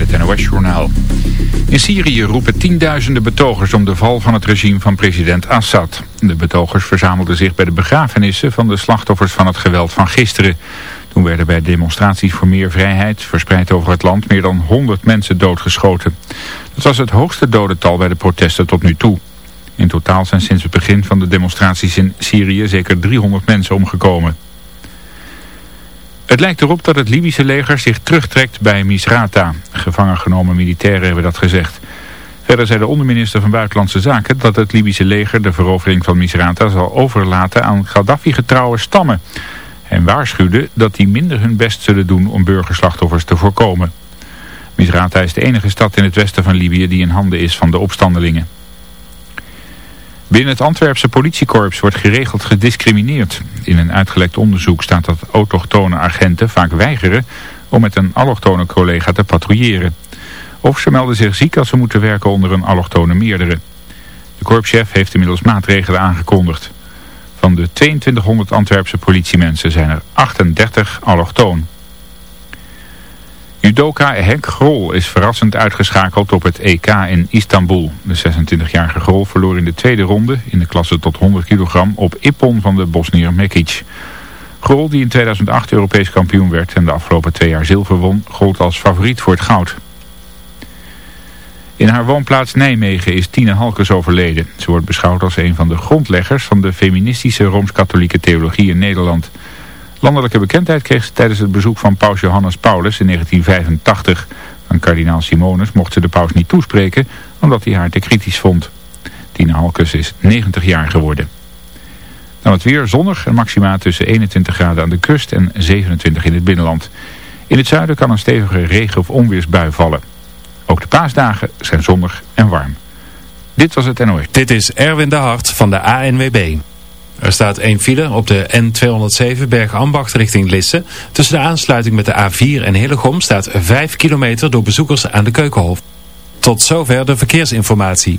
het NOS-journaal. In Syrië roepen tienduizenden betogers om de val van het regime van president Assad. De betogers verzamelden zich bij de begrafenissen van de slachtoffers van het geweld van gisteren. Toen werden bij demonstraties voor meer vrijheid, verspreid over het land, meer dan 100 mensen doodgeschoten. Dat was het hoogste dodental bij de protesten tot nu toe. In totaal zijn sinds het begin van de demonstraties in Syrië zeker 300 mensen omgekomen. Het lijkt erop dat het Libische leger zich terugtrekt bij Misrata. Gevangen genomen militairen hebben dat gezegd. Verder zei de onderminister van Buitenlandse Zaken dat het Libische leger de verovering van Misrata zal overlaten aan Gaddafi-getrouwe stammen. En waarschuwde dat die minder hun best zullen doen om burgerslachtoffers te voorkomen. Misrata is de enige stad in het westen van Libië die in handen is van de opstandelingen. Binnen het Antwerpse politiekorps wordt geregeld gediscrimineerd. In een uitgelekt onderzoek staat dat autochtone agenten vaak weigeren om met een allochtone collega te patrouilleren. Of ze melden zich ziek als ze moeten werken onder een allochtone meerdere. De korpschef heeft inmiddels maatregelen aangekondigd. Van de 2200 Antwerpse politiemensen zijn er 38 allochtoon. Judoka Henk Grol is verrassend uitgeschakeld op het EK in Istanbul. De 26-jarige Grol verloor in de tweede ronde in de klasse tot 100 kilogram op Ippon van de Bosnier Mekic. Grol, die in 2008 Europees kampioen werd en de afgelopen twee jaar zilver won, gold als favoriet voor het goud. In haar woonplaats Nijmegen is Tine Halkes overleden. Ze wordt beschouwd als een van de grondleggers van de feministische Rooms-Katholieke theologie in Nederland. Landelijke bekendheid kreeg ze tijdens het bezoek van paus Johannes Paulus in 1985. Van kardinaal Simonus mocht ze de paus niet toespreken omdat hij haar te kritisch vond. Tine Halkes is 90 jaar geworden. Dan het weer zonnig en maxima tussen 21 graden aan de kust en 27 in het binnenland. In het zuiden kan een stevige regen- of onweersbui vallen. Ook de paasdagen zijn zonnig en warm. Dit was het NOS. Dit is Erwin de Hart van de ANWB. Er staat één file op de N207 Bergambacht richting Lisse. Tussen de aansluiting met de A4 en Hillegom staat 5 kilometer door bezoekers aan de Keukenhof. Tot zover de verkeersinformatie.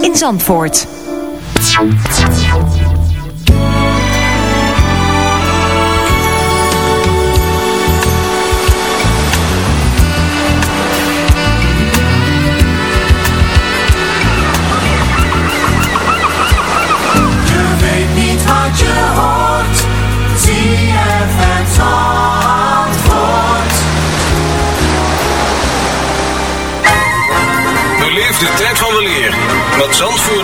in Zandvoort. Zandvoort. uit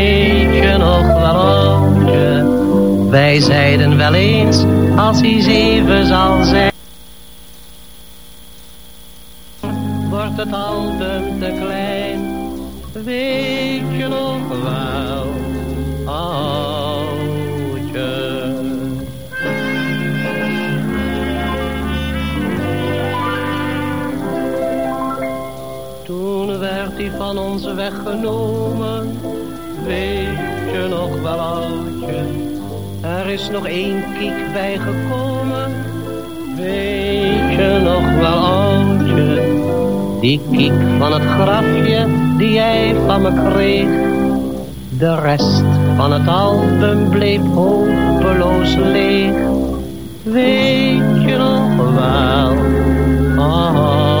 Wij zeiden wel eens, als hij zeven zal zijn. Nog één kiek bijgekomen, weet je nog wel oudje. Die kiek van het grafje die jij van me kreeg. De rest van het album bleef hopeloos leeg. Weet je nog wel, oudje.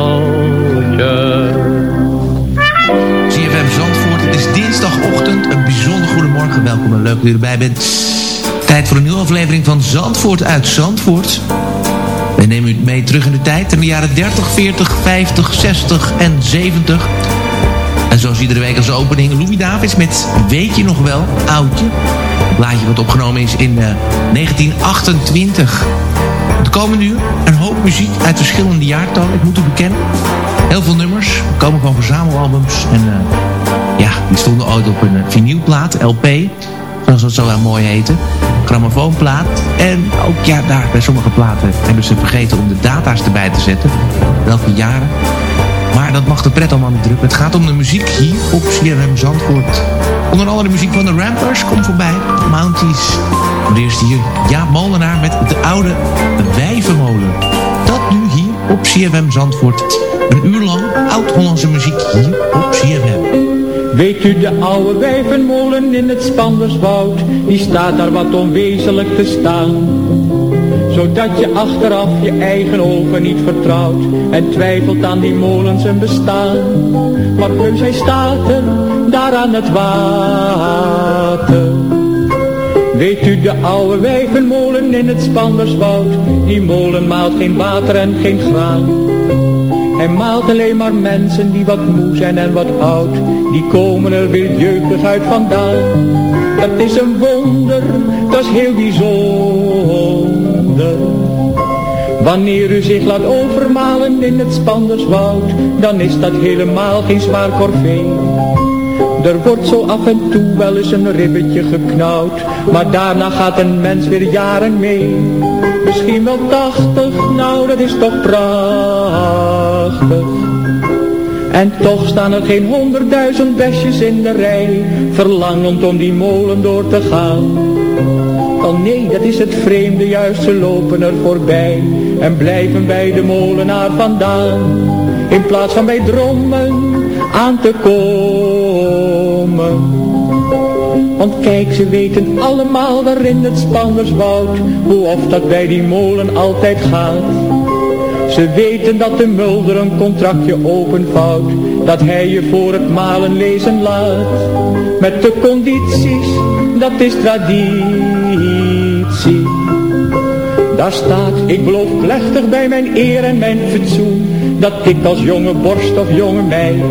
Een bijzonder goedemorgen. Welkom en leuk dat u erbij bent. Tijd voor een nieuwe aflevering van Zandvoort uit Zandvoort. We nemen u mee terug in de tijd. In de jaren 30, 40, 50, 60 en 70. En zoals iedere week als opening Louis Davids met Weet je nog wel, oudje. Het plaatje wat opgenomen is in eh, 1928. De komende uur een hoop muziek uit verschillende jaartallen. Ik moet u bekennen. Heel veel nummers komen van verzamelalbums. En eh, ja, die stonden ooit op een vinylplaat, LP. Zoals dat zo wel mooi heette. Grammofoonplaat. En ook ja, daar bij sommige platen hebben ze vergeten om de data's erbij te zetten. Welke jaren. Maar dat mag de pret allemaal niet drukken. Het gaat om de muziek hier op CRM Zandvoort. Onder andere de muziek van de Rampers komt voorbij. Mounties. Maar eerst hier Jaap Molenaar met de oude Wijvenmolen. Dat nu hier op CFM Zandvoort. Een uur lang oud-Hollandse muziek hier op CFM. Weet u de oude wijvenmolen in het Spanderswoud? Die staat daar wat onwezenlijk te staan. Zodat je achteraf je eigen ogen niet vertrouwt En twijfelt aan die molen zijn bestaan Maar heus hij staat er, daar aan het water Weet u de oude wijvenmolen in het Spanderswoud? Die molen maalt geen water en geen graan. Hij maalt alleen maar mensen die wat moe zijn en wat oud. Die komen er weer jeugdig uit vandaan. Dat is een wonder, dat is heel bijzonder. Wanneer u zich laat overmalen in het Spanderswoud, dan is dat helemaal geen zwaar corvée. Er wordt zo af en toe wel eens een ribbetje geknauwd, maar daarna gaat een mens weer jaren mee. Misschien wel tachtig, nou dat is toch prachtig. En toch staan er geen honderdduizend besjes in de rij, verlangend om die molen door te gaan. Oh nee, dat is het vreemde, juist ze lopen er voorbij en blijven bij de molenaar vandaan. In plaats van bij drommen aan te komen. Want kijk, ze weten allemaal waarin het Spanderswoud, hoe of dat bij die molen altijd gaat. Ze weten dat de mulder een contractje openvouwt, dat hij je voor het malen lezen laat. Met de condities, dat is traditie. Daar staat, ik beloof plechtig bij mijn eer en mijn fatsoen, dat ik als jonge borst of jonge meid,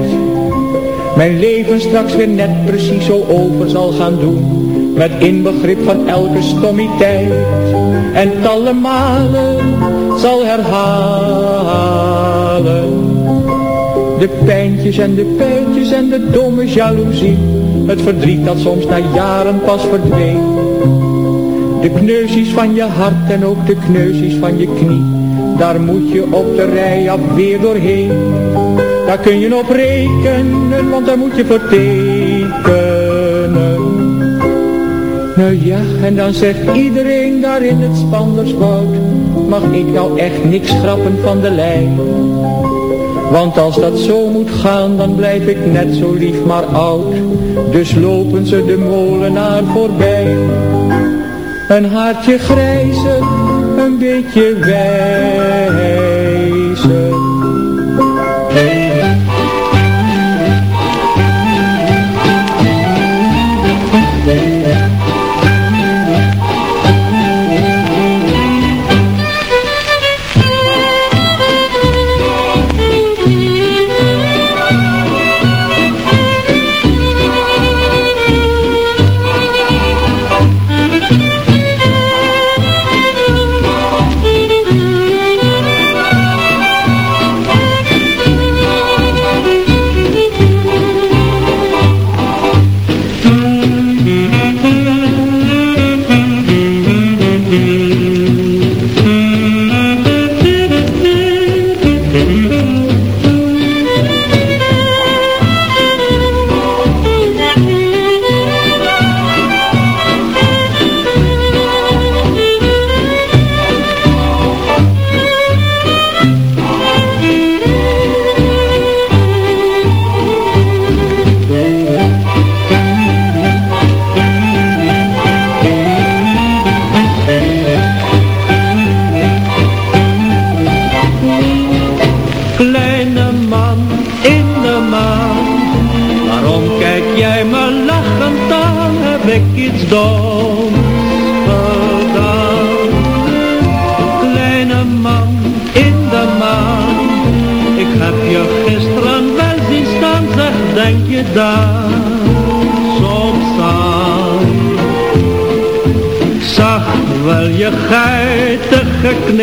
mijn leven straks weer net precies zo over zal gaan doen. Met inbegrip van elke stommiteit en talle malen zal herhalen. De pijntjes en de pijntjes en de domme jaloezie. Het verdriet dat soms na jaren pas verdween. De kneuzies van je hart en ook de kneuzies van je knie. Daar moet je op de rij af weer doorheen. Daar kun je op rekenen, want daar moet je voor tekenen. Nou ja, en dan zegt iedereen daar in het Spanderswoud, mag ik nou echt niks schrappen van de lijn. Want als dat zo moet gaan, dan blijf ik net zo lief maar oud. Dus lopen ze de molenaar voorbij. Een haartje grijzer, een beetje wijzer.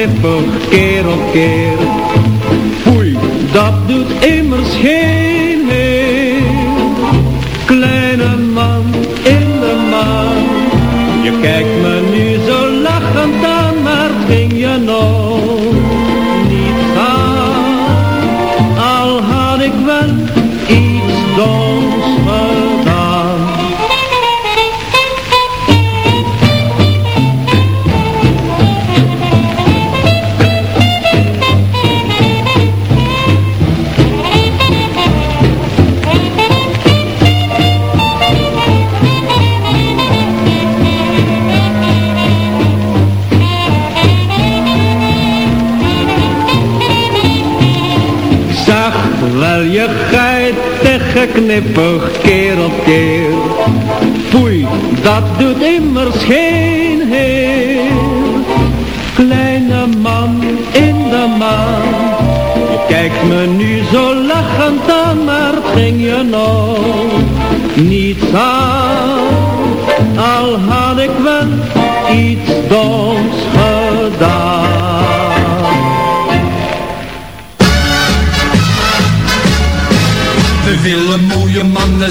Knippen keer op keer Foei, dat doet immers geen heer. Kleine man in de maan, je kijkt geknippig keer op keer. Foei, dat doet immers geen heer. Kleine man in de maan, je kijkt me nu zo lachend aan, maar ging je nog niets aan.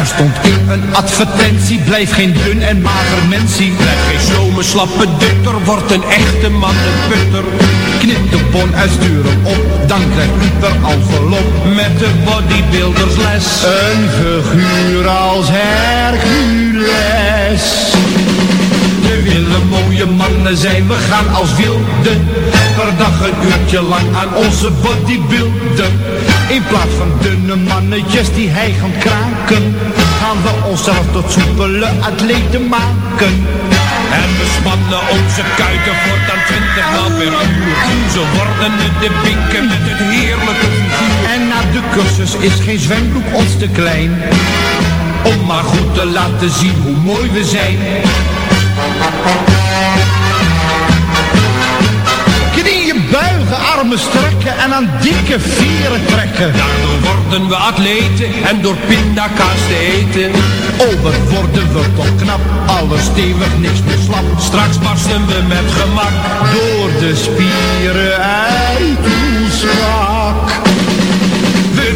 Er stond in een advertentie, blijf geen dun en mager mensie. Blijf geen slome slappe dutter, wordt een echte man een putter. Knip de bon uitsturen op, dan krijgt u per envelop met de bodybuildersles. Een figuur als Hercules. We willen mooie mannen zijn, we gaan als wilden Per dag een uurtje lang aan onze bodybuilden In plaats van dunne mannetjes die hij gaan kraken Gaan we onszelf tot soepele atleten maken en we spannen onze kuiten voortaan 20 maal per uur. Zo worden we de binken met het heerlijke figuur. En na de cursus is geen zwembroek ons te klein. Om maar goed te laten zien hoe mooi we zijn. Knieën buigen, armen strekken en aan dikke vieren trekken. Daardoor worden we atleten en door pindakaas te eten. Oh, wat worden we toch knap, alles stevig, niks meer slap. Straks barsten we met gemak door de spieren uit.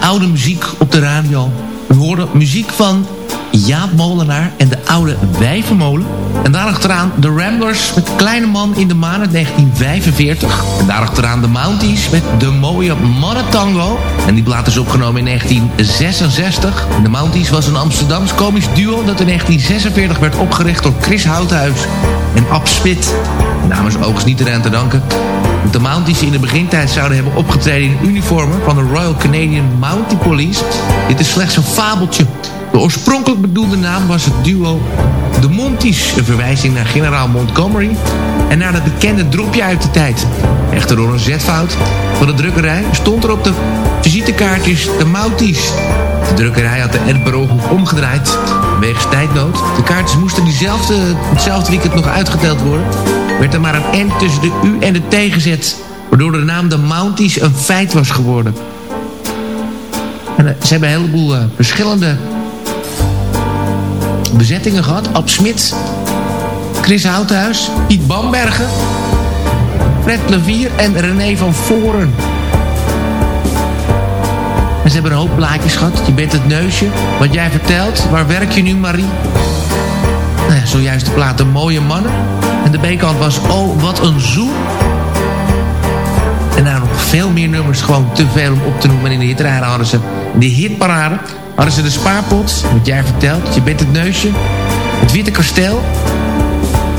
oude muziek op de radio. We hoorden muziek van Jaap Molenaar en de oude Wijvenmolen. En daarachteraan de Ramblers met Kleine Man in de Maan uit 1945. En daarachteraan de Mounties met De Mooie Mannentango. En die plaat is opgenomen in 1966. En de Mounties was een Amsterdams komisch duo dat in 1946 werd opgericht door Chris Houthuis en Ab Spit. Is overigens niet eraan te danken. De Mounties in de begintijd zouden hebben opgetreden in uniformen van de Royal Canadian Mountie Police. Dit is slechts een fabeltje. De oorspronkelijk bedoelde naam was het duo de Monties, een verwijzing naar generaal Montgomery en naar dat bekende dropje uit de tijd. Echter door een zetfout van de drukkerij stond er op de visitekaartjes de Mounties. De drukkerij had de ad omgedraaid wegens tijdnood. De kaartjes moesten diezelfde, hetzelfde weekend nog uitgeteld worden. Werd er maar een N tussen de U en de T gezet, waardoor de naam de Mounties een feit was geworden. En, eh, ze hebben een heleboel eh, verschillende bezettingen gehad. Ab Smit, Chris Houthuis, Piet Bambergen, Fred Levier en René van Voren. En ze hebben een hoop plaatjes gehad. Je bent het neusje. Wat jij vertelt. Waar werk je nu, Marie? Nou ja, zojuist de plaat De Mooie Mannen. En de B-kant was Oh, wat een zoen. En daar nog veel meer nummers. Gewoon te veel om op te noemen. In de hitparade hadden ze... De hitparade hadden ze de spaarpot. Wat jij vertelt. Je bent het neusje. Het Witte Kasteel.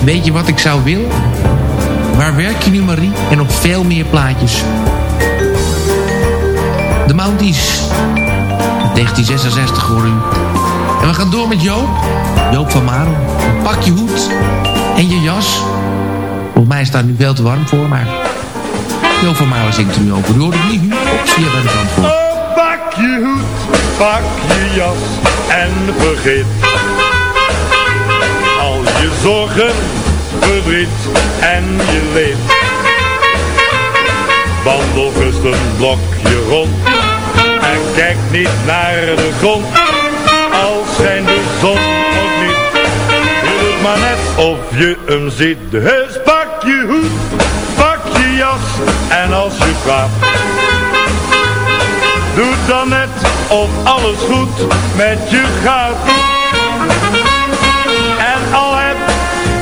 Weet je wat ik zou willen? Waar werk je nu, Marie? En nog veel meer plaatjes. De Mounties. 1966 hoor u. En we gaan door met Joop. Joop van Maren. Pak je hoed en je jas. Volgens mij staat het nu veel te warm voor, maar... Joop van Maren zingt er nu over. U hoort het niet nu op CFM Zandvoort. Oh, pak je hoed, pak je jas en vergeet al je zorgen, verdriet en je leed. Wandel gerust een blokje rond En kijk niet naar de grond, als schijnt de zon of niet. Je doet maar net of je hem ziet. Dus pak je hoed, pak je jas en als je praat. Doe dan net of alles goed met je gaat. En al heb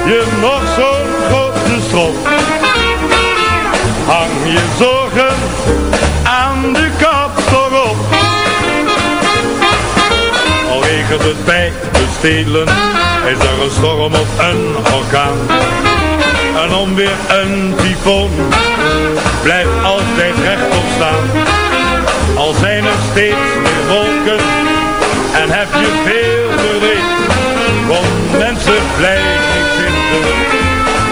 je nog zo'n grote strop. Hang je zorgen aan de kapstok op. Al regent het bij de stelen, is er een storm of een orkaan. Een onweer, een tyfoon, blijf altijd rechtop staan. Zijn er steeds meer wolken, en heb je veel verdriet. Kom mensen, blijf niet zitten,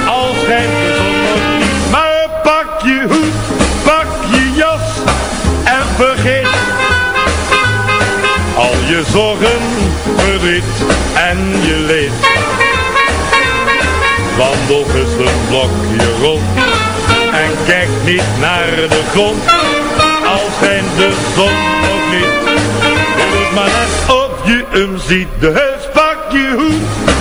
al schijnt de zon nog niet. Maar pak je hoed, pak je jas, en vergeet al je zorgen, verdriet en je leed. Wandel eens een blokje rond en kijk niet naar de grond. Al schijnt de zon nog niet, je doet maar net of je hem ziet. Dus pak je hoed,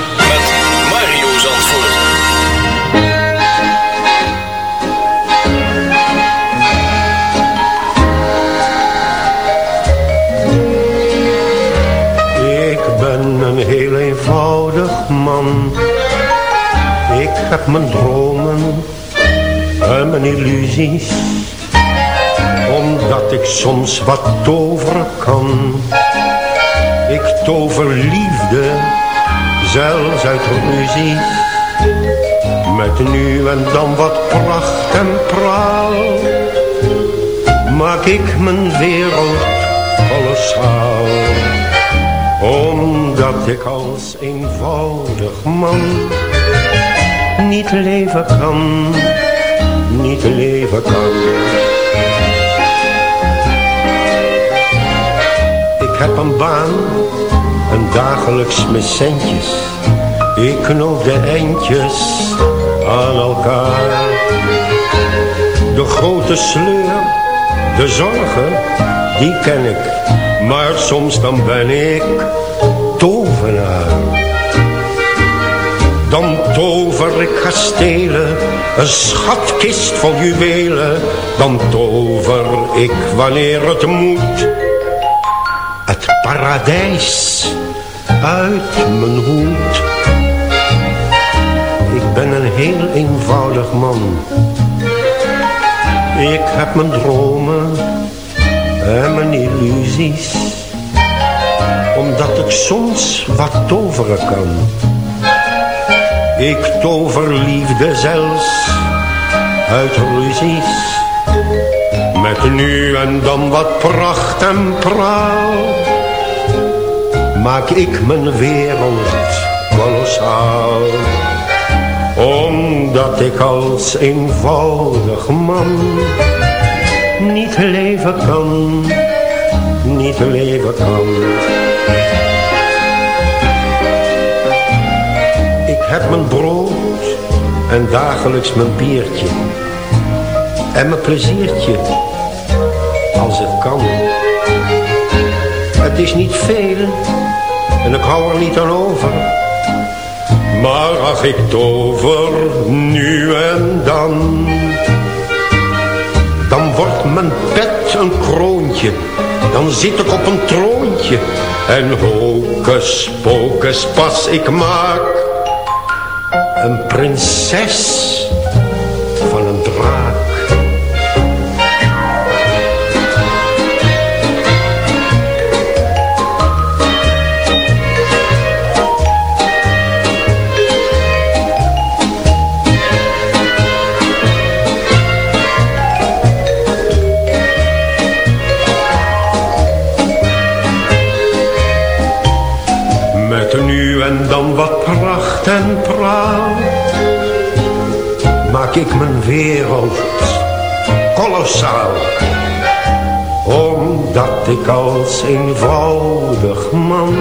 heb mijn dromen en mijn illusies. Omdat ik soms wat toveren kan. Ik tover liefde, zelfs uit ruzies. Met nu en dan wat pracht en praal. Maak ik mijn wereld kolossaal omdat ik als eenvoudig man niet leven kan, niet leven kan. Ik heb een baan, een dagelijks met centjes. Ik knoop de eindjes aan elkaar. De grote sleur, de zorgen, die ken ik. Maar soms dan ben ik tovenaar. Dan ik kastelen, een schatkist vol juwelen. Dan tover ik wanneer het moet. Het paradijs uit mijn hoed. Ik ben een heel eenvoudig man. Ik heb mijn dromen en mijn illusies. Omdat ik soms wat toveren kan. Ik tover liefde zelfs uit ruzies. Met nu en dan wat pracht en praal. Maak ik mijn wereld kolossaal. Omdat ik als eenvoudig man niet leven kan, niet leven kan. Heb mijn brood en dagelijks mijn biertje. En mijn pleziertje, als het kan. Het is niet veel en ik hou er niet aan over. Maar ach, ik tover nu en dan dan wordt mijn pet een kroontje. Dan zit ik op een troontje. En hocus pocus pas ik maak. Een prinses kolossaal. Omdat ik als eenvoudig man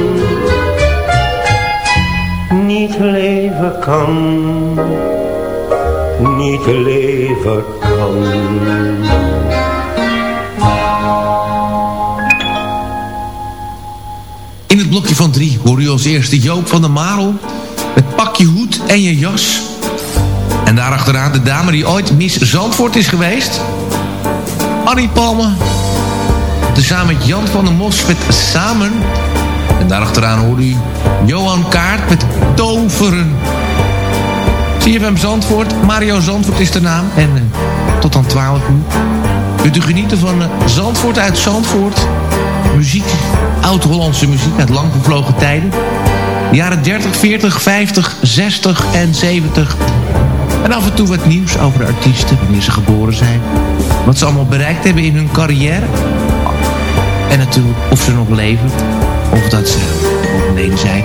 niet leven kan. Niet leven kan. In het blokje van drie hoor u als eerste Joop van der Marel... met pak je hoed en je jas. En daarachteraan de dame die ooit Miss Zandvoort is geweest. Annie Palme. Tezamen met Jan van der Mos met Samen. En daarachteraan hoorde u Johan Kaart met Toveren. CFM Zandvoort, Mario Zandvoort is de naam. En uh, tot dan 12 uur. Kunt u genieten van uh, Zandvoort uit Zandvoort. Muziek, oud-Hollandse muziek uit lang vervlogen tijden. De jaren 30, 40, 50, 60 en 70. En af en toe wat nieuws over de artiesten, wanneer ze geboren zijn. Wat ze allemaal bereikt hebben in hun carrière. En natuurlijk of ze nog leven. Of dat ze overleden zijn.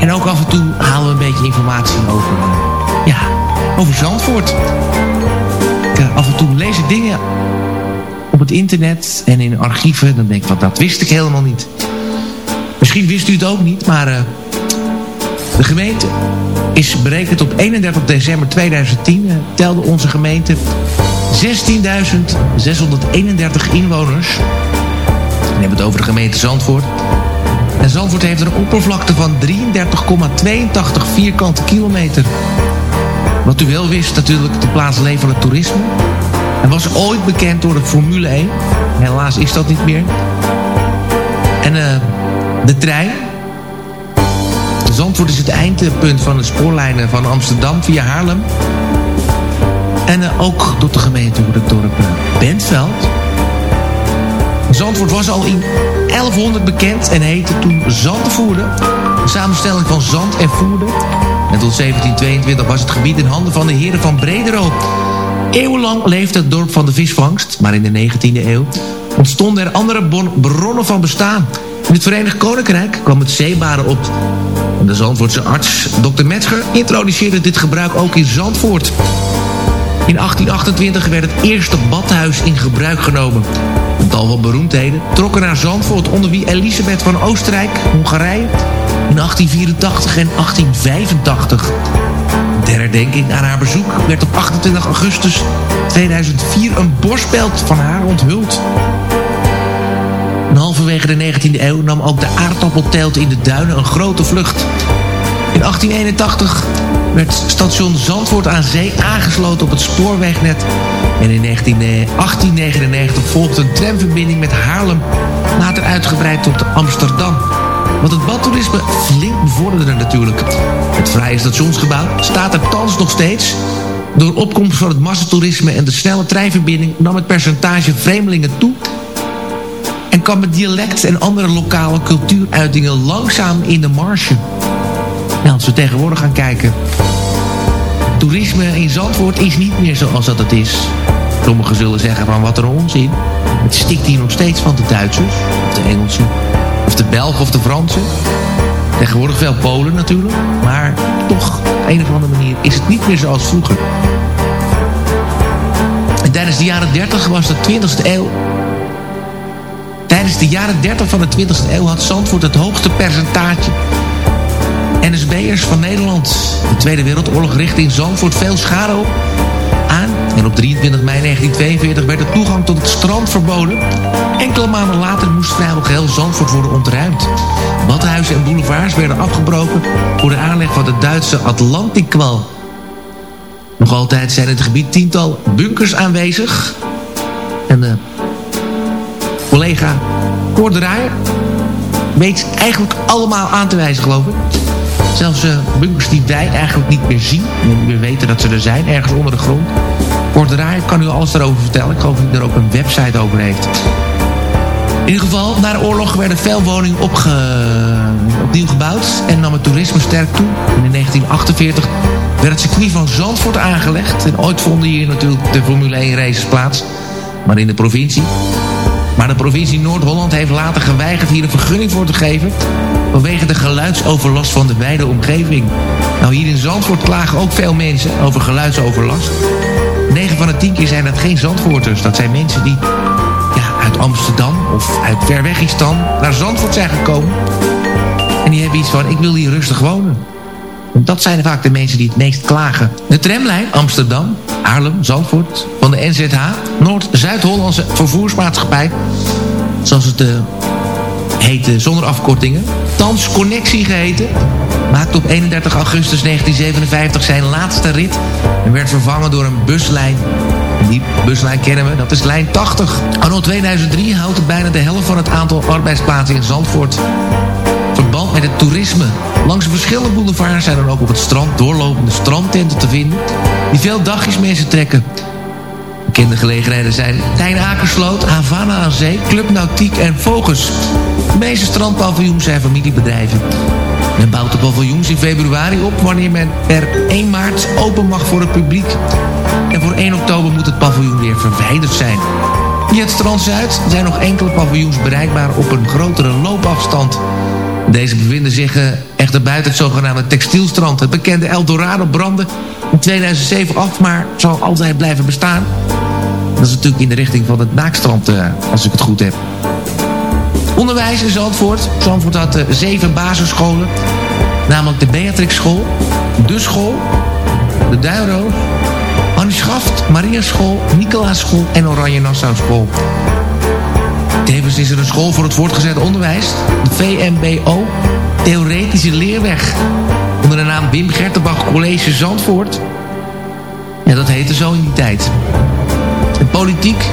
En ook af en toe halen we een beetje informatie over, uh, ja, over Zandvoort. Ik, uh, af en toe lees ik dingen op het internet en in archieven. Dan denk ik, wat, dat wist ik helemaal niet. Misschien wist u het ook niet, maar... Uh, de gemeente is berekend op 31 december 2010. Uh, telde onze gemeente 16.631 inwoners. We hebben het over de gemeente Zandvoort. En Zandvoort heeft een oppervlakte van 33,82 vierkante kilometer. Wat u wel wist, natuurlijk de plaats leveren toerisme. En was ooit bekend door de Formule 1. Helaas is dat niet meer. En uh, de trein. Zandvoort is het eindpunt van de spoorlijnen van Amsterdam via Haarlem. En uh, ook door de gemeente door het dorp uh, Bentveld. Zandvoort was al in 1100 bekend en heette toen Zandvoerde. Een samenstelling van zand en voerde. En tot 1722 was het gebied in handen van de heren van Brederode. Eeuwenlang leefde het dorp van de visvangst, maar in de 19e eeuw ontstonden er andere bronnen van bestaan. In het Verenigd Koninkrijk kwam het zeebaren op. De Zandvoortse arts Dr. Metzger introduceerde dit gebruik ook in Zandvoort. In 1828 werd het eerste badhuis in gebruik genomen. Een tal van beroemdheden trokken naar Zandvoort... onder wie Elisabeth van Oostenrijk, Hongarije... in 1884 en 1885. De herdenking aan haar bezoek werd op 28 augustus 2004... een borstbeeld van haar onthuld. En halverwege de 19e eeuw nam ook de aardappelteelt in de duinen een grote vlucht... In 1881 werd station Zandvoort aan Zee aangesloten op het spoorwegnet. En in 1899 volgde een tramverbinding met Haarlem, later uitgebreid tot Amsterdam. Wat het badtoerisme flink bevorderde natuurlijk. Het vrije stationsgebouw staat er thans nog steeds. Door opkomst van het massatoerisme en de snelle treinverbinding nam het percentage vreemdelingen toe het dialect en andere lokale cultuuruitingen langzaam in de marge. Nou, als we tegenwoordig gaan kijken... Toerisme in Zandvoort is niet meer zoals dat het is. Sommigen zullen zeggen van wat een onzin. Het stikt hier nog steeds van de Duitsers. Of de Engelsen. Of de Belgen of de Fransen. Tegenwoordig veel Polen natuurlijk. Maar toch, op een of andere manier is het niet meer zoals vroeger. En tijdens de jaren 30 was de 20e eeuw... Tijdens de jaren 30 van de 20e eeuw had Zandvoort het hoogste percentage NSB'ers van Nederland. De Tweede Wereldoorlog richtte in Zandvoort veel schade op aan. En op 23 mei 1942 werd de toegang tot het strand verboden. Enkele maanden later moest vrijwel geheel Zandvoort worden ontruimd. Badhuizen en boulevards werden afgebroken voor de aanleg van de Duitse Atlantikwal. Nog altijd zijn in het gebied tiental bunkers aanwezig. En de collega Koordraaier weet eigenlijk allemaal aan te wijzen geloof ik. Zelfs uh, bunkers die wij eigenlijk niet meer zien. En we weten dat ze er zijn, ergens onder de grond. Kort Draaier kan u alles daarover vertellen. Ik geloof dat hij er ook een website over heeft. In ieder geval, na de oorlog werden veel woningen opnieuw gebouwd. En nam het toerisme sterk toe. In 1948 werd het circuit van Zandvoort aangelegd. En ooit vonden hier natuurlijk de Formule 1 races plaats. Maar in de provincie. Maar de provincie Noord-Holland heeft later geweigerd hier een vergunning voor te geven vanwege de geluidsoverlast van de wijde omgeving. Nou, hier in Zandvoort klagen ook veel mensen over geluidsoverlast. 9 van de 10 keer zijn dat geen Zandvoorters. Dat zijn mensen die ja, uit Amsterdam of uit Verwegistan naar Zandvoort zijn gekomen. En die hebben iets van, ik wil hier rustig wonen. Dat zijn vaak de mensen die het meest klagen. De tramlijn Amsterdam, Haarlem, Zandvoort van de NZH... Noord-Zuid-Hollandse vervoersmaatschappij... zoals het uh, heette zonder afkortingen... Thans Connectie geheten... maakte op 31 augustus 1957 zijn laatste rit... en werd vervangen door een buslijn die buslijn kennen we, dat is lijn 80. Anno 2003 houdt het bijna de helft van het aantal arbeidsplaatsen in Zandvoort met het toerisme. Langs verschillende boulevards zijn er ook op het strand doorlopende strandtenten te vinden... die veel dagjes mensen trekken. Bekende gelegenheden zijn Tijn Akersloot, Havana aan Zee, Club Nautiek en Vogels. De meeste strandpaviljoens zijn familiebedrijven. Men bouwt de paviljoens in februari op wanneer men per 1 maart open mag voor het publiek. En voor 1 oktober moet het paviljoen weer verwijderd zijn. Via het strand Zuid zijn nog enkele paviljoens bereikbaar op een grotere loopafstand. Deze bevinden zich uh, echter buiten het zogenaamde textielstrand. Het bekende Eldorado brandde in 2007 af, maar zal altijd blijven bestaan. Dat is natuurlijk in de richting van het naakstrand, uh, als ik het goed heb. Onderwijs in Zandvoort. Zandvoort had uh, zeven basisscholen. Namelijk de Beatrix School, De School, de Duinroos, Annie Schaft, Maria School, Nicolaas School en Oranje Nassau School. Tevens is er een school voor het voortgezet onderwijs, de VMBO, Theoretische Leerweg. Onder de naam Wim Gertenbach College Zandvoort. Ja, dat heette zo in die tijd. En politiek,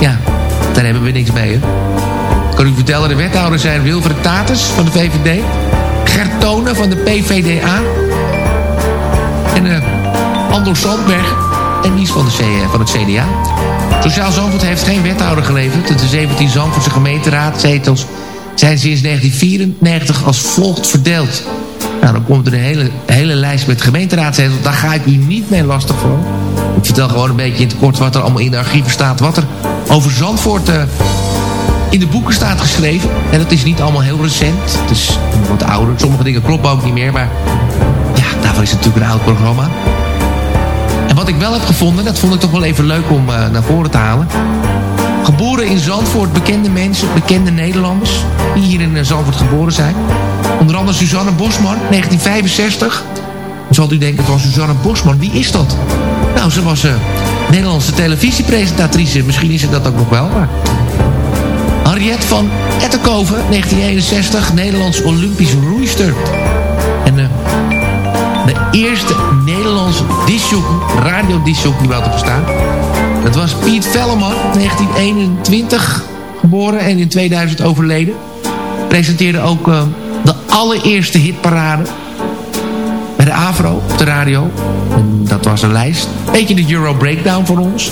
ja, daar hebben we niks mee, hè. Kan u vertellen, de wethouders zijn Wilfred Tatus van de VVD... Gert van de PVDA... en uh, Andor Sandberg en Mies van, de C, van het CDA. Sociaal Zandvoort heeft geen wethouder geleverd. De 17 Zandvoortse gemeenteraadzetels zijn sinds 1994 als volgt verdeeld. Nou, dan komt er een hele, hele lijst met gemeenteraadzetels. Daar ga ik u niet mee lastig voor. Ik vertel gewoon een beetje in het kort wat er allemaal in de archieven staat. Wat er over Zandvoort uh, in de boeken staat geschreven. En dat is niet allemaal heel recent. Het is wat ouder. Sommige dingen kloppen ook niet meer. Maar ja, daarvoor is het natuurlijk een oud programma. Wat ik wel heb gevonden, dat vond ik toch wel even leuk om uh, naar voren te halen. Geboren in Zandvoort, bekende mensen, bekende Nederlanders... die hier in Zandvoort geboren zijn. Onder andere Suzanne Bosman, 1965. Dan zal u denken van Suzanne Bosman, wie is dat? Nou, ze was uh, Nederlandse televisiepresentatrice. Misschien is ze dat ook nog wel, maar... Harriet van Etterkoven, 1961, Nederlands Olympisch roeister. En uh, eerste Nederlandse disjockey, radiodisjockey wel te verstaan. Dat was Piet Velleman, 1921 geboren en in 2000 overleden. Presenteerde ook uh, de allereerste hitparade bij de AVRO op de radio. En dat was een lijst. Beetje de Euro Breakdown voor ons.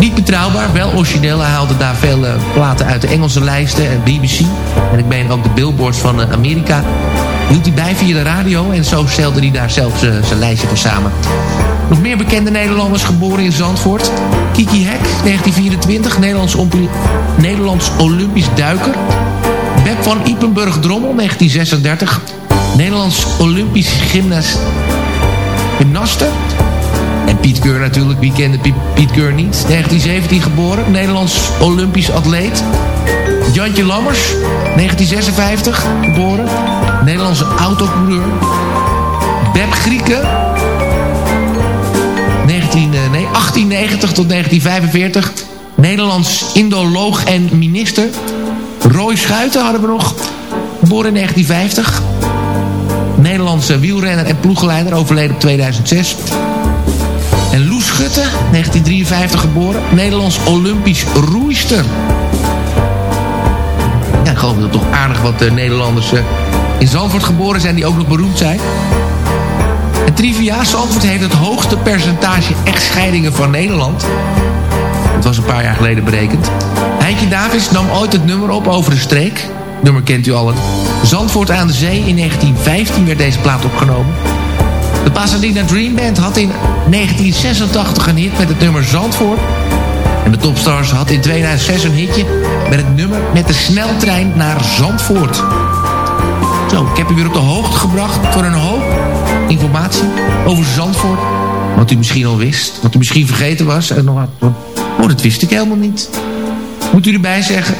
Niet betrouwbaar, wel origineel. Hij haalde daar veel uh, platen uit de Engelse lijsten en BBC. En ik meen ook de billboards van uh, Amerika. Hield hij bij via de radio en zo stelde hij daar zelf zijn lijstje van samen. Nog meer bekende Nederlanders geboren in Zandvoort. Kiki Hek, 1924, Nederlands, Nederlands Olympisch duiker. Beb van Ipenburg-Drommel, 1936. Nederlands Olympisch gymnast, gymnaste. En Piet Keur natuurlijk, wie kende Piet Keur niet? 1917 geboren, Nederlands Olympisch atleet. Jantje Lammers, 1956 geboren. Nederlandse autocoureur. Beb Grieken. 19, nee, 1890 tot 1945. Nederlands indoloog en minister. Roy Schuiten hadden we nog. Geboren in 1950. Nederlandse wielrenner en ploegleider. Overleden op 2006. En Loes Schutte, 1953 geboren. Nederlands Olympisch roeister. Geloof dat toch aardig wat uh, Nederlanders uh, in Zandvoort geboren zijn... die ook nog beroemd zijn. En trivia, Zandvoort heeft het hoogste percentage echtscheidingen van Nederland. Dat was een paar jaar geleden berekend. Heintje Davis nam ooit het nummer op over de streek. Nummer kent u allen. Zandvoort aan de zee. In 1915 werd deze plaat opgenomen. De Pasadena Dream Band had in 1986 een hit met het nummer Zandvoort. En de Topstars had in 2006 een hitje met het nummer met de sneltrein naar Zandvoort. Zo, ik heb u weer op de hoogte gebracht voor een hoop informatie over Zandvoort. Wat u misschien al wist, wat u misschien vergeten was. En nog wat, oh, dat wist ik helemaal niet. Moet u erbij zeggen,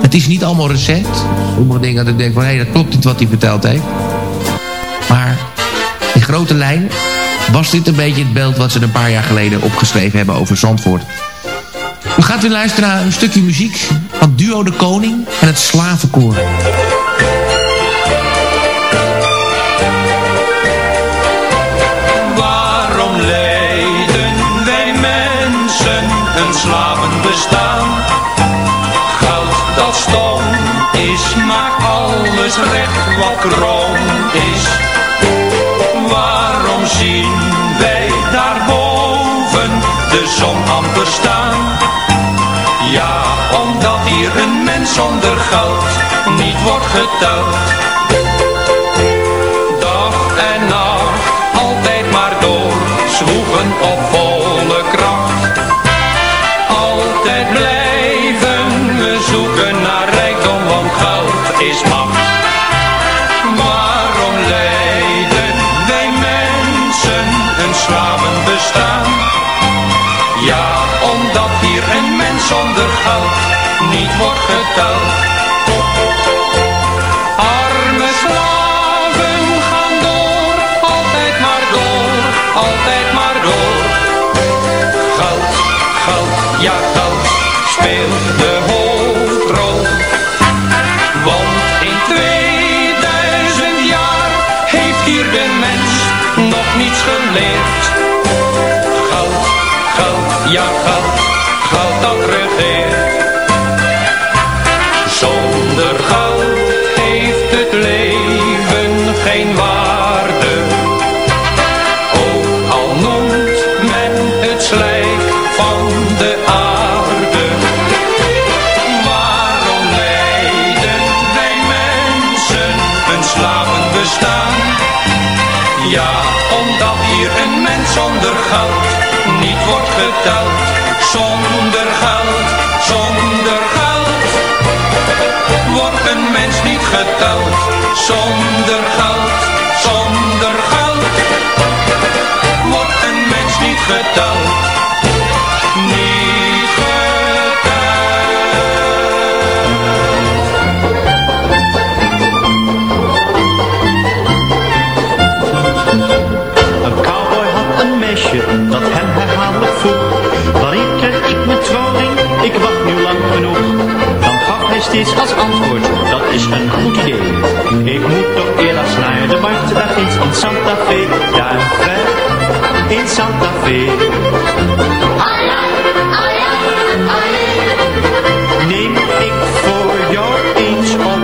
het is niet allemaal recent. Sommige dingen dat ik denk van, hé, dat klopt niet wat hij verteld heeft. Maar in grote lijnen was dit een beetje het beeld wat ze een paar jaar geleden opgeschreven hebben over Zandvoort. We gaan weer luisteren naar een stukje muziek van Duo de Koning en het Slavenkoor. Waarom leid slaven bestaan. Geld dat stom is, maakt alles recht wat krom is. Zien wij daarboven de zon amper staan? Ja, omdat hier een mens zonder geld niet wordt geteld. Dag en nacht, altijd maar door, zwoegen op volle kracht. Altijd blijven we zoeken naar rijkdom, want geld is zonder geld niet wordt geteld. Arme slaven gaan door, altijd maar door, altijd maar door. Geld, geld, ja geld, speelt de hoofdrol. Want in 2000 jaar heeft hier de mens nog niets geleerd. Geld, geld, ja geld wordt geteld. Zonder geld, zonder geld wordt een mens niet geteld. Zonder geld, zonder geld wordt een mens niet geteld. Steeds als antwoord. Dat is een goed idee. Ik moet toch eerder naar de markt. Daar ginds in Santa Fe. Daar ver in Santa Fe. Neem ik voor jou eens op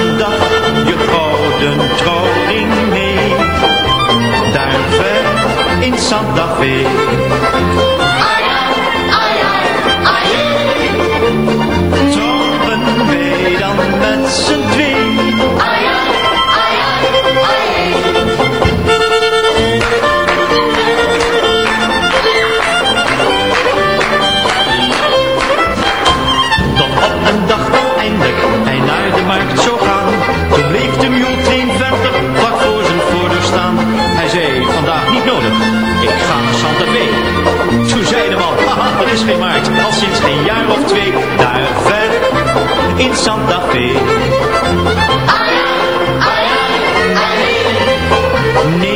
een dag Je gouden trouwring mee. Daar ver in Santa Fe Santa Fe. Neem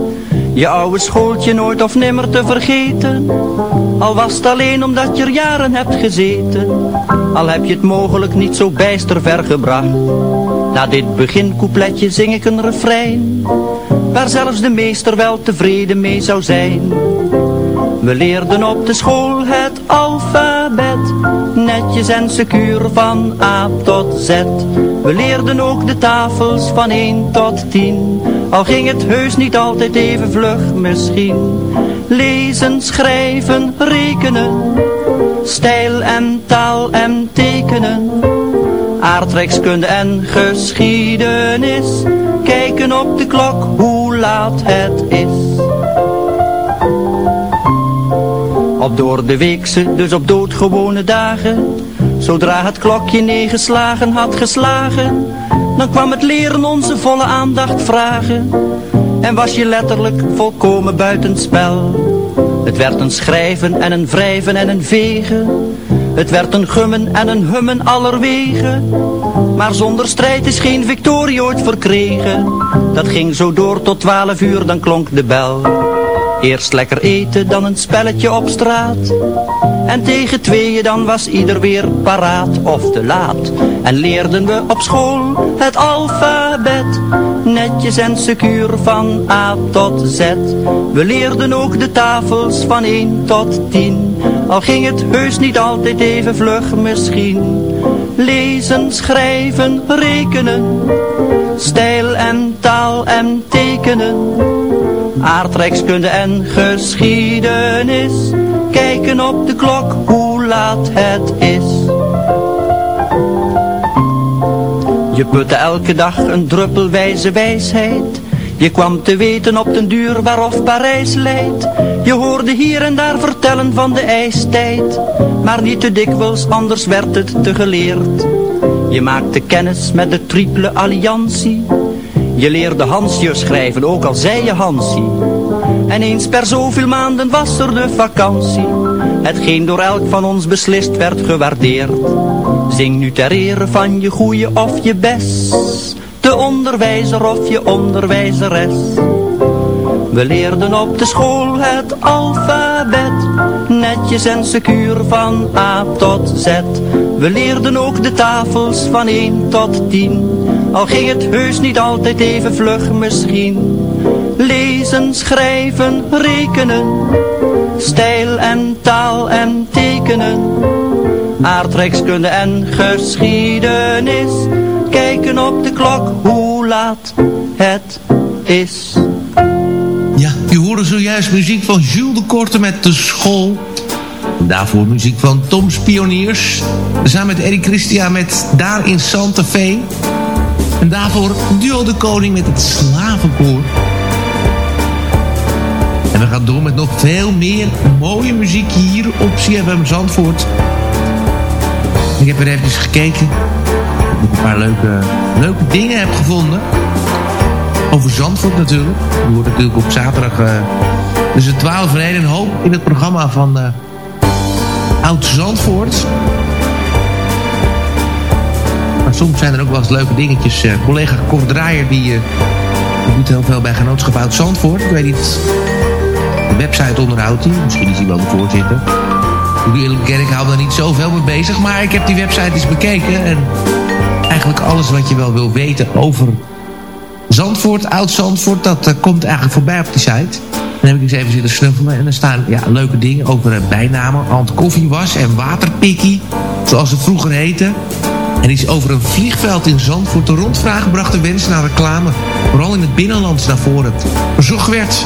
je oude schooltje nooit of nimmer te vergeten. Al was het alleen omdat je er jaren hebt gezeten, al heb je het mogelijk niet zo bijster ver gebracht. Na dit begincoupletje zing ik een refrein waar zelfs de meester wel tevreden mee zou zijn. We leerden op de school het alfabet, netjes en van A tot Z. We leerden ook de tafels van 1 tot 10, al ging het heus niet altijd even vlug misschien. Lezen, schrijven, rekenen, stijl en taal en tekenen. Aardrijkskunde en geschiedenis, kijken op de klok hoe laat het is. Op door de weekse, dus op doodgewone dagen, zodra het klokje negen slagen had geslagen, dan kwam het leren onze volle aandacht vragen. En was je letterlijk volkomen buitenspel. Het werd een schrijven en een wrijven en een vegen. Het werd een gummen en een hummen allerwegen. Maar zonder strijd is geen victorie ooit verkregen. Dat ging zo door tot twaalf uur, dan klonk de bel. Eerst lekker eten, dan een spelletje op straat. En tegen tweeën dan was ieder weer paraat of te laat. En leerden we op school het alfabet. Netjes en secuur van A tot Z. We leerden ook de tafels van 1 tot 10. Al ging het heus niet altijd even vlug misschien. Lezen, schrijven, rekenen. Stijl en taal en tekenen. Aardrijkskunde en geschiedenis. Kijken op de klok hoe laat het is. Je putte elke dag een druppelwijze wijsheid. Je kwam te weten op den duur waarof Parijs leidt. Je hoorde hier en daar vertellen van de ijstijd. Maar niet te dikwijls, anders werd het te geleerd. Je maakte kennis met de triple alliantie. Je leerde Hansje schrijven, ook al zei je Hansie. En eens per zoveel maanden was er de vakantie. Hetgeen door elk van ons beslist werd gewaardeerd. Zing nu ter ere van je goeie of je best. De onderwijzer of je onderwijzeres. We leerden op de school het alfabet. Netjes en secuur van A tot Z. We leerden ook de tafels van 1 tot 10. Al ging het heus niet altijd even vlug misschien. Lezen, schrijven, rekenen. Stijl en taal en tekenen. Aardrijkskunde en geschiedenis. Kijken op de klok hoe laat het is. Ja, u hoorde zojuist muziek van Jules de Korte met De School. Daarvoor muziek van Tom's Pioniers. Samen met Eric Christian met Daar in Santa Fe. En daarvoor Duo de Koning met het Slavenkoor. En we gaan door met nog veel meer mooie muziek hier op CFM Zandvoort. Ik heb er even gekeken. Dat ik een paar leuke, leuke dingen heb gevonden. Over Zandvoort natuurlijk. Die wordt natuurlijk op zaterdag... Dus het 12 van een hoop in het programma van uh, Oud Zandvoort. Soms zijn er ook wel eens leuke dingetjes. Uh, collega Cor Draaier die, die, doet heel veel bij Genootschap Oud Zandvoort. Ik weet niet... De website onderhoudt hij. Misschien is hij wel de voorzitter. Ik moet ik hou daar niet zoveel mee bezig. Maar ik heb die website eens bekeken. En eigenlijk alles wat je wel wil weten over Zandvoort, Oud-Zandvoort, dat uh, komt eigenlijk voorbij op die site. Dan heb ik eens even zitten snuffelen en er staan ja, leuke dingen over bijnamen. Ant Koffiewas en Waterpikkie, zoals het vroeger heette. En iets over een vliegveld in Zandvoort. De rondvraag bracht de wens naar reclame, vooral in het binnenland naar voren. Verzocht werd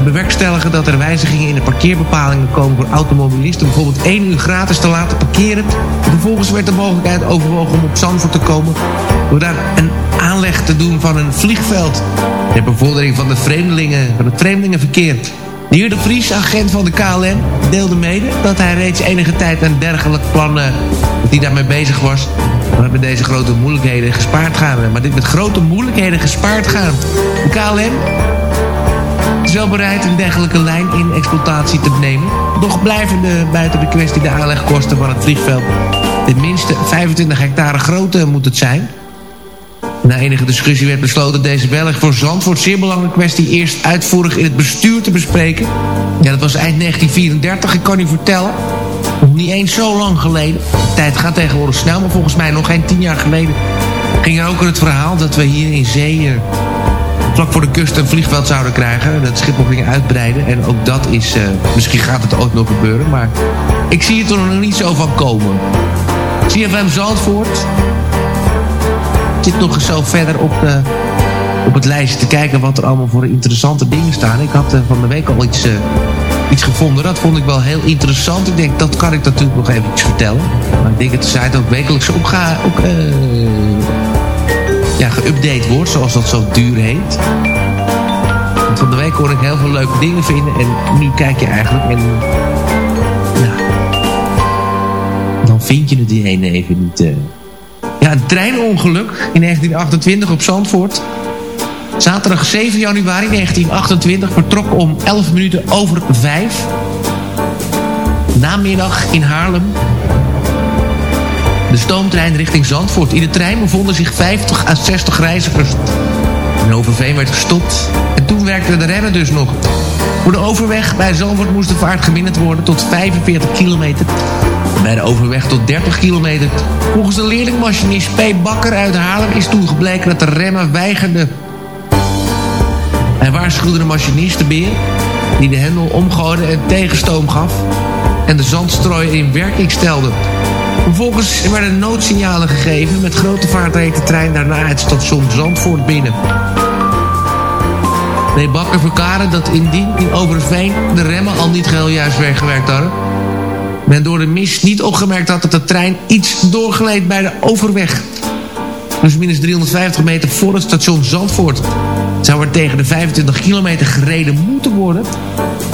te bewerkstelligen dat er wijzigingen in de parkeerbepalingen komen voor automobilisten. Bijvoorbeeld één uur gratis te laten parkeren. Vervolgens werd de mogelijkheid overwogen om op Zandvoort te komen. Door daar een aanleg te doen van een vliegveld. Ter bevordering van, de vreemdelingen, van het vreemdelingenverkeer. De heer De Vries, agent van de KLM, deelde mede dat hij reeds enige tijd aan dergelijke plannen hij daarmee bezig was. Maar met deze grote moeilijkheden gespaard gaan. Maar dit met grote moeilijkheden gespaard gaan. De KLM is wel bereid een dergelijke lijn in exploitatie te nemen. Doch blijven de, buiten de kwestie de aanlegkosten van het vliegveld tenminste 25 hectare groot moet het zijn. Na enige discussie werd besloten deze Belg voor Zandvoort zeer belangrijke kwestie eerst uitvoerig in het bestuur te bespreken. Ja, dat was eind 1934, ik kan u vertellen. Niet eens zo lang geleden. De tijd gaat tegenwoordig snel, maar volgens mij nog geen tien jaar geleden ging er ook het verhaal dat we hier in zee eh, vlak voor de kust een vliegveld zouden krijgen. Dat Schiphol ging uitbreiden. En ook dat is, uh, misschien gaat het ooit nog gebeuren, maar ik zie het er nog niet zo van komen. CFM Zandvoort zit nog eens zo verder op, de, op het lijstje te kijken wat er allemaal voor interessante dingen staan. Ik had uh, van de week al iets, uh, iets gevonden. Dat vond ik wel heel interessant. Ik denk, dat kan ik natuurlijk nog even vertellen. Maar ik denk dat de site ook wekelijks opga, ook, ja, geüpdate wordt, zoals dat zo duur heet. Want van de week kon ik heel veel leuke dingen vinden. En nu kijk je eigenlijk en... Ja, dan vind je het die ene even niet... Ja, een treinongeluk in 1928 op Zandvoort. Zaterdag 7 januari 1928 vertrok om 11 minuten over 5. Namiddag in Haarlem. De stoomtrein richting Zandvoort. In de trein bevonden zich 50 à 60 reizigers. En Overveen werd gestopt. En toen werkten de remmen dus nog. Voor de overweg bij Zandvoort moest de vaart geminderd worden tot 45 kilometer. De overweg tot 30 kilometer. Volgens de leerlingmachinist P. Bakker uit Haarlem is toen gebleken dat de remmen weigerden. Hij waarschuwde de machinist, de beer, die de hendel omgooide en tegenstoom gaf en de zandstrooien in werking stelde. Vervolgens werden noodsignalen gegeven. Met grote vaart reed de trein daarna het station Zandvoort binnen. P. Bakker verklaarde dat indien in Overveen de remmen al niet geheel juist weggewerkt hadden men door de mist niet opgemerkt had dat de trein iets doorgleed bij de overweg. Dus minus 350 meter voor het station Zandvoort zou er tegen de 25 kilometer gereden moeten worden.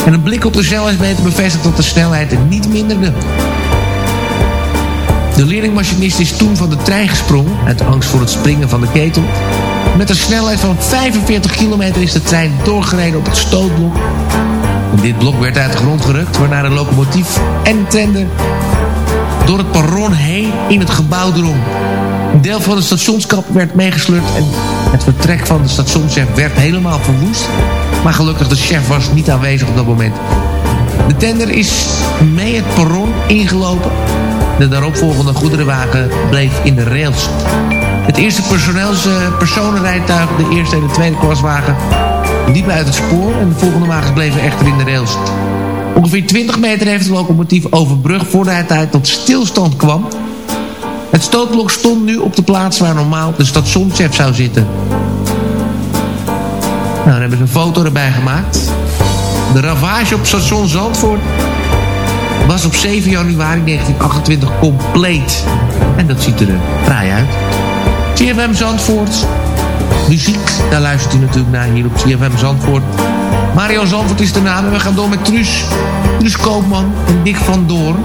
En een blik op de snelheidsmeter bevestigt dat de snelheid niet minderde. De leerlingmachinist is toen van de trein gesprongen... uit angst voor het springen van de ketel. Met een snelheid van 45 kilometer is de trein doorgereden op het stootblok... Dit blok werd uit de grond gerukt, waarna de locomotief en de tender door het perron heen in het gebouw drong. Een deel van de stationskap werd meegesleurd en het vertrek van de stationschef werd helemaal verwoest. Maar gelukkig de chef was niet aanwezig op dat moment. De tender is mee het perron ingelopen. De daaropvolgende goederenwagen bleef in de rails. Het eerste personeels, uh, personenrijtuig, de eerste en de tweede klaswagen liepen uit het spoor en de volgende wagens bleven echter in de rails. Ongeveer 20 meter heeft het locomotief overbrugd voordat uit tot stilstand kwam. Het stootblok stond nu op de plaats waar normaal de stationschef zou zitten. Nou, dan hebben ze een foto erbij gemaakt. De ravage op station Zandvoort was op 7 januari 1928 compleet. En dat ziet er fraai uit. CFM Zandvoort muziek. Daar luistert u natuurlijk naar hier op CFM Zandvoort. Mario Zandvoort is de naam en we gaan door met Truus. Truus Koopman en Dick van Doorn.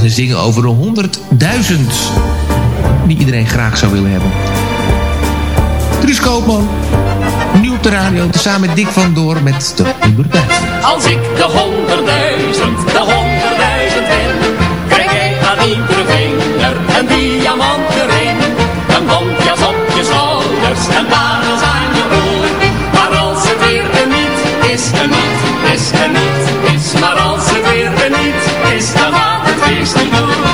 Ze zingen over de honderdduizend die iedereen graag zou willen hebben. Truus Koopman, nu op de radio, samen met Dick van Doorn met de honderdduizend. Als ik de honderdduizend, de honderdduizend win, krijg ik aan iedere vinger een diamant en parels aan je oor. Maar als het weer er niet is, er niet is, er niet is. Maar als het weer er niet is, dan gaat het feest niet door.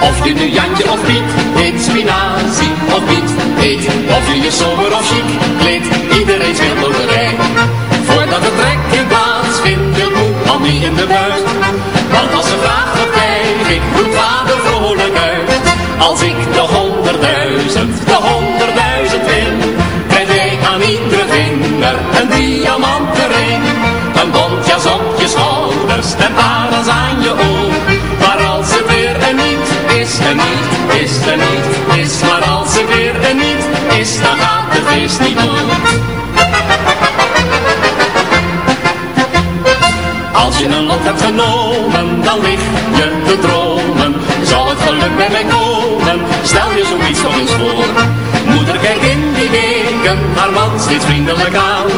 Of je nu Jantje of Piet heet, spinazie of Piet heet. Of je je sober of chic kleedt, iedereen speelt loterij. Voordat het trekken plaatsvindt, al niet in de buurt. Want als ze wat krijg ik, roept vader vrolijk uit. Als ik de honderdduizend, de honderdduizend win, krijg ik aan iedere vinger een diamanten ring. Een bontjas op je schouders en parels aan je oog. Maar als het weer er niet is, er niet, is er niet, is. Maar als het weer er niet is, dan gaat de feest niet door. Als je een lot hebt genomen, dan lig je te dromen. Zal het geluk bij mij komen? stel je zoiets nog eens voor. Moeder kijkt in die weken haar man steeds vriendelijk aan.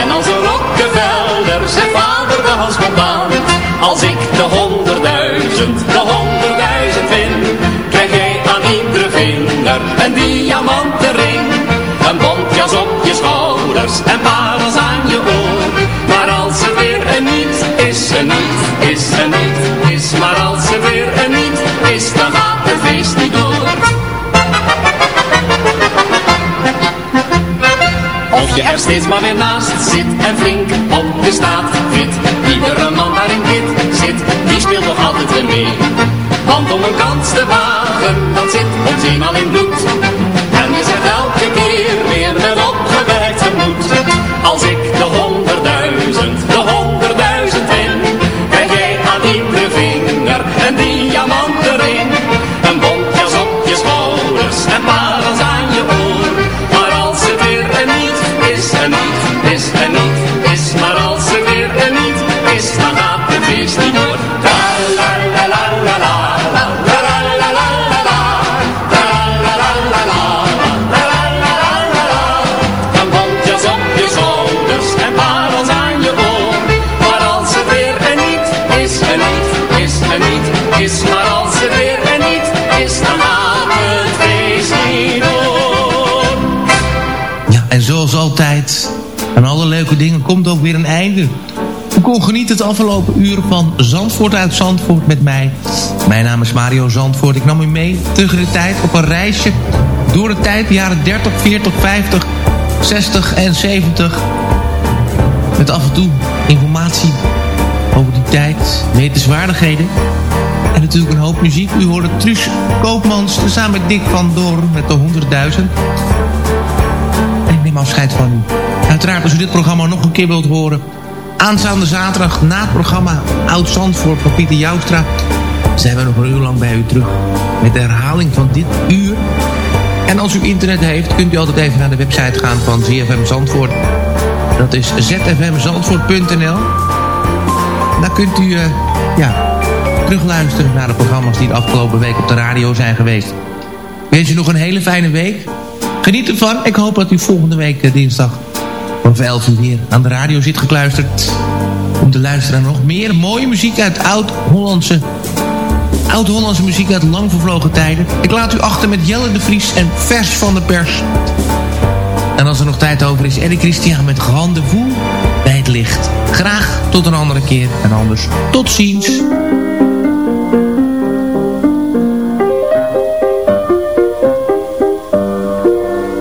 En als een Rockefeller zegt vader de Hans komt aan. Als ik de honderdduizend, de honderdduizend vind, krijg jij aan iedere vinger een diamanten ring. Een bontjas op je schouders en parels aan je oor. Of je er steeds maar weer naast zit en flink op de staat fit. Iedere man daar in dit zit, die speelt nog altijd weer mee. Want om een kans te wagen, dat zit ons eenmaal in bloed. En je zegt elke keer weer met opgewerkt gemoed. Als ik de dingen komt ook weer een einde. U kon genieten het afgelopen uur van Zandvoort uit Zandvoort met mij. Mijn naam is Mario Zandvoort. Ik nam u mee terug in de tijd op een reisje door de tijd, de jaren 30, 40, 50, 60 en 70. Met af en toe informatie over die tijd, wetenswaardigheden. En natuurlijk een hoop muziek. U hoorde Truus Koopmans samen met Dick van Doorn met de 100.000. Afscheid van u. Uiteraard als u dit programma nog een keer wilt horen... aanstaande zaterdag na het programma Oud Zandvoort van Pieter Joustra... zijn we nog een uur lang bij u terug met de herhaling van dit uur. En als u internet heeft, kunt u altijd even naar de website gaan van ZFM Zandvoort. Dat is zfmzandvoort.nl Daar kunt u eh, ja, terugluisteren naar de programma's die de afgelopen week op de radio zijn geweest. Ik wens u nog een hele fijne week. Geniet ervan. Ik hoop dat u volgende week eh, dinsdag om 11 uur weer aan de radio zit gekluisterd. Om te luisteren naar nog meer mooie muziek uit oud-Hollandse... Oud-Hollandse muziek uit lang vervlogen tijden. Ik laat u achter met Jelle de Vries en Vers van de Pers. En als er nog tijd over is, Eddie Christian met Grande Voel bij het licht. Graag tot een andere keer en anders tot ziens.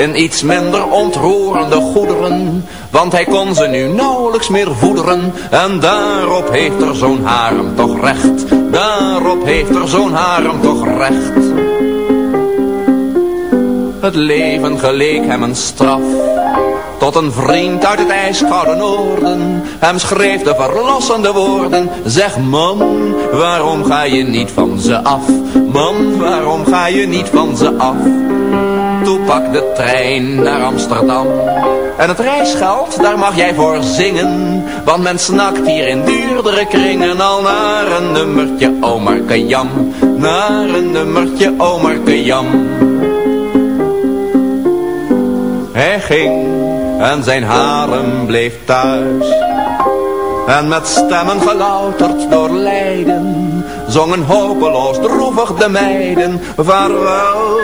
in iets minder ontroerende goederen, want hij kon ze nu nauwelijks meer voederen. En daarop heeft er zo'n harem toch recht, daarop heeft er zo'n harem toch recht. Het leven geleek hem een straf, tot een vriend uit het ijskoude noorden. Hem schreef de verlossende woorden, zeg man, waarom ga je niet van ze af? Man, waarom ga je niet van ze af? Toen pak de trein naar Amsterdam. En het reisgeld, daar mag jij voor zingen. Want men snakt hier in duurdere kringen al naar een nummertje Omarke Jam. Naar een nummertje Omarke Jam. Hij ging en zijn harem bleef thuis. En met stemmen gelouterd door lijden, zongen hopeloos droevig de meiden. Vaarwel,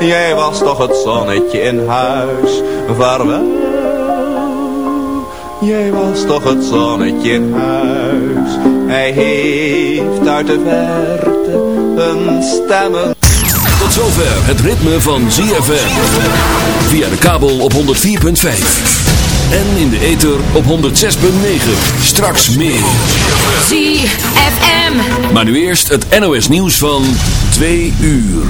jij was toch het zonnetje in huis. Vaarwel, Jij was toch het zonnetje in huis. Hij heeft uit de verte een stemmen. Tot zover het ritme van ZFM. Via de kabel op 104.5. En in de ether op 106.9. Straks meer. ZFM. Maar nu eerst het NOS nieuws van 2 uur.